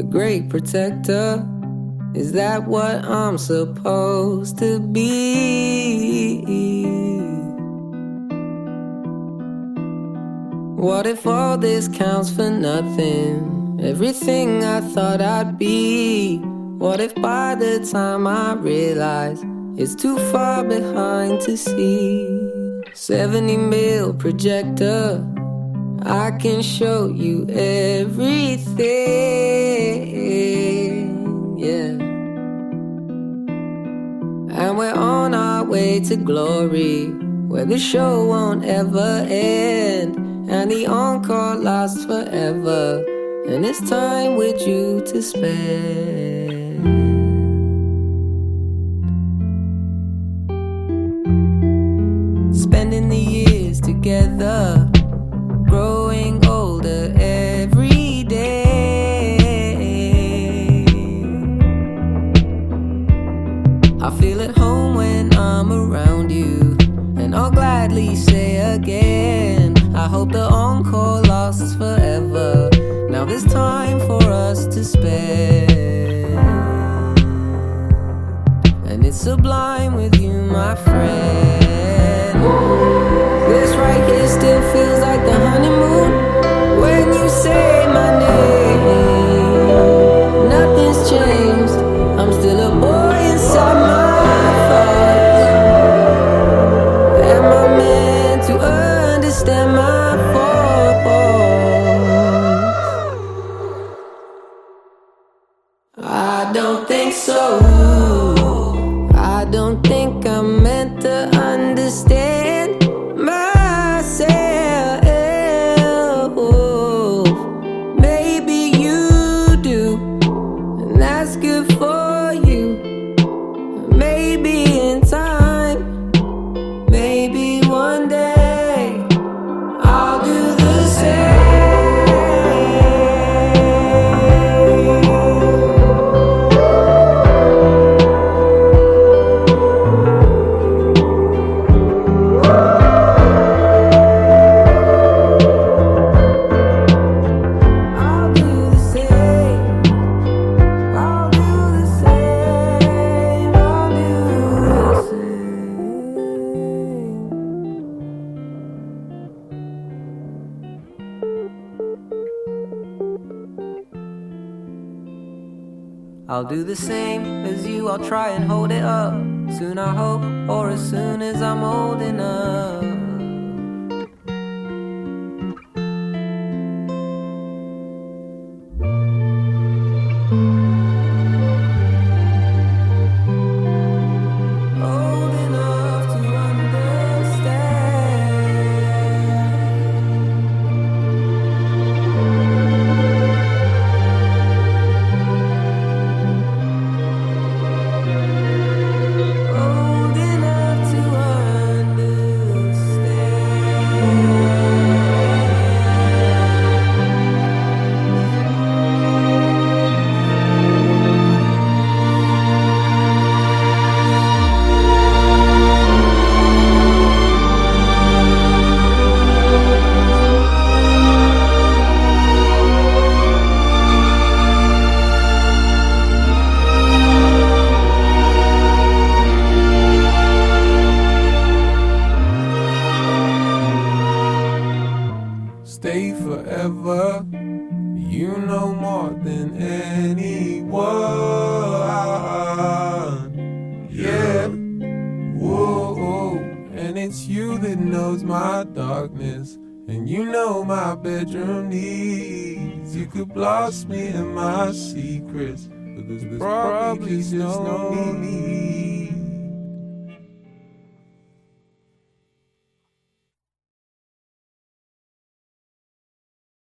the great protector. Is that what I'm supposed to be? What if all this counts for nothing? Everything I thought I'd be. What if by the time I realize it's too far behind to see? 70 mil projector, I can show you everything. Yeah. And we're on our way to glory, where the show won't ever end, and the encore lasts forever, and it's time with you to spend. Spending the years together, you, and I'll gladly say again. I hope the encore lasts forever. Now there's time for us to spend, and it's sublime with you, my friend. This right here still feels like the honeymoon when you say my name. Nothing's changed. I'll do the same as you, I'll try and hold it up. Soon I hope, or as soon as I'm old enough. Stay forever. You know more than anyone. Yeah. Whoa. And it's you that knows my darkness. And you know my bedroom needs. You could blast me in my secrets. But there's, probably just no need.